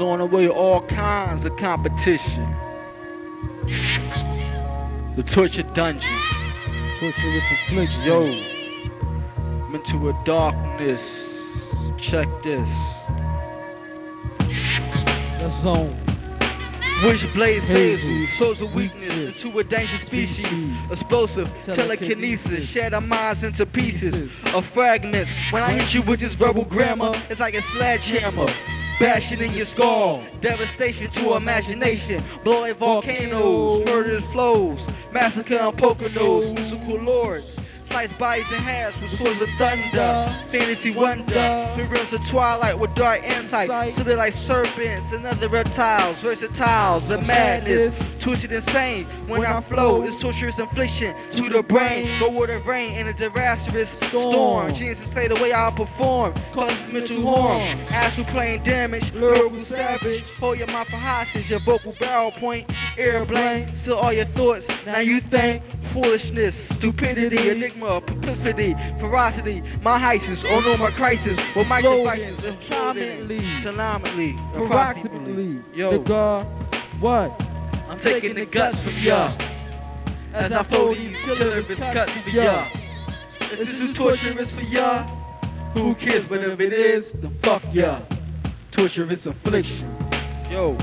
blowing away all kinds of competition. The torture dungeon. Torturous affliction. Yo, I'm into a darkness. Check this. That's zone. Witchblade saves Hazel. source of weakness into a dangerous species. Explosive, telekinesis, shatter our minds into pieces of fragments. When I hit you with this verbal grammar, it's like a sledgehammer. Bashing in your skull, devastation to imagination, blowing volcanoes, murderous flows, massacre on Poconos, musical lords, slice bodies in halves with swords of thunder, fantasy wonder, spirits of twilight with dark insight, slither like serpents and other reptiles, versatiles, the madness, twisted insane. When I flow, it's torturous infliction to the brain, go with the rain in a disastrous storm. Genius say the way I perform, causes mental harm. Astral plane damage, lyrical savage, hold your mind for hostage, your vocal barrel point, air blank, still all your thoughts. Now you think foolishness, stupidity, enigma, publicity, ferocity, my heights, oh no, my crisis, with my devices, Prominently. Tenomically, Approximately. Yo. Nigga. What? I'm taking the guts from ya. As I flow these killers cuts for ya. Is this too torturous for ya? Who cares? But if it is, then fuck ya. Torturous affliction. Yo.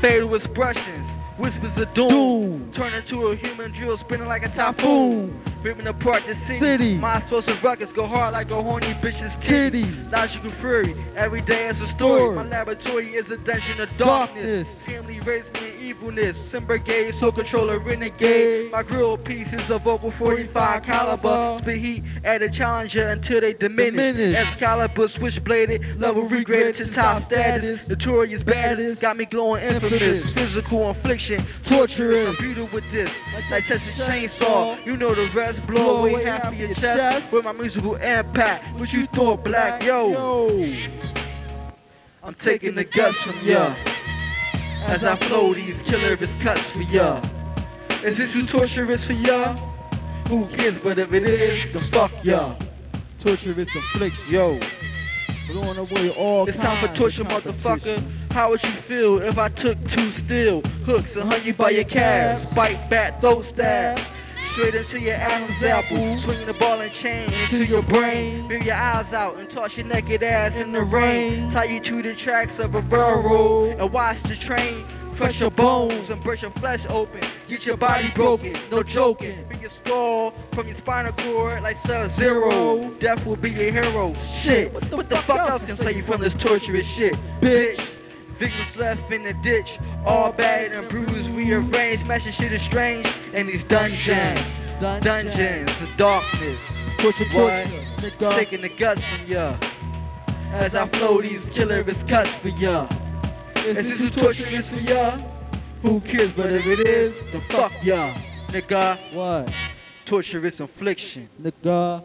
Fatal expressions, whispers of doom. Doom. Turn into a human drill spinning like a typhoon. Boom. Ripping apart the city. City. My explosive rockets go hard like a horny bitch's titty. Titty. Logical fury, every day is a story. Story. My laboratory is a dungeon of darkness. Darkness. Family raised me evilness. Sim brigade, soul controller, renegade. My grill pieces of vocal 45 caliber. Spit heat at a challenger until they diminish. Diminish. Excalibur, switchbladed, level regraded to top status. Notorious baddest, got me glowing infamous. Infamous. Physical infliction, Torturous. I'm beautiful with this. Like Texas chainsaw, you know the rest. Blow away half of your chest with my musical impact. What you thought, black? Yo. I'm taking the guts from ya as I flow these killerous cuts for ya. Is this too torturous for ya? Who cares? But if it is, then fuck ya. Torturous affliction. Yo, Blowing away all it's time for torture, motherfucker. How would you feel if I took two steel hooks and hung you by your calves? Bite back those stabs. Straight into your Adam's apple, swinging the ball and chain into your brain. Move your eyes out and toss your naked ass in the rain. Tie you to the tracks of a railroad and watch the train. Crush your bones and burst your flesh open. Get your body broken, no joking. Bring your skull from your spinal cord like Sub Zero. Death will be your hero. Shit, what the, fuck else can save you from this torturous shit, bitch? Victims left in the ditch, all battered and bruised, rearranged, smashing shit is strange in these dungeons. Dungeons, the darkness. Torture, torture. Taking the guts from ya. As I flow these killerous cuts for ya. Is this too torturous for ya? Who cares? But if it is, then fuck ya. Nigga, What? torturous infliction. Nigga.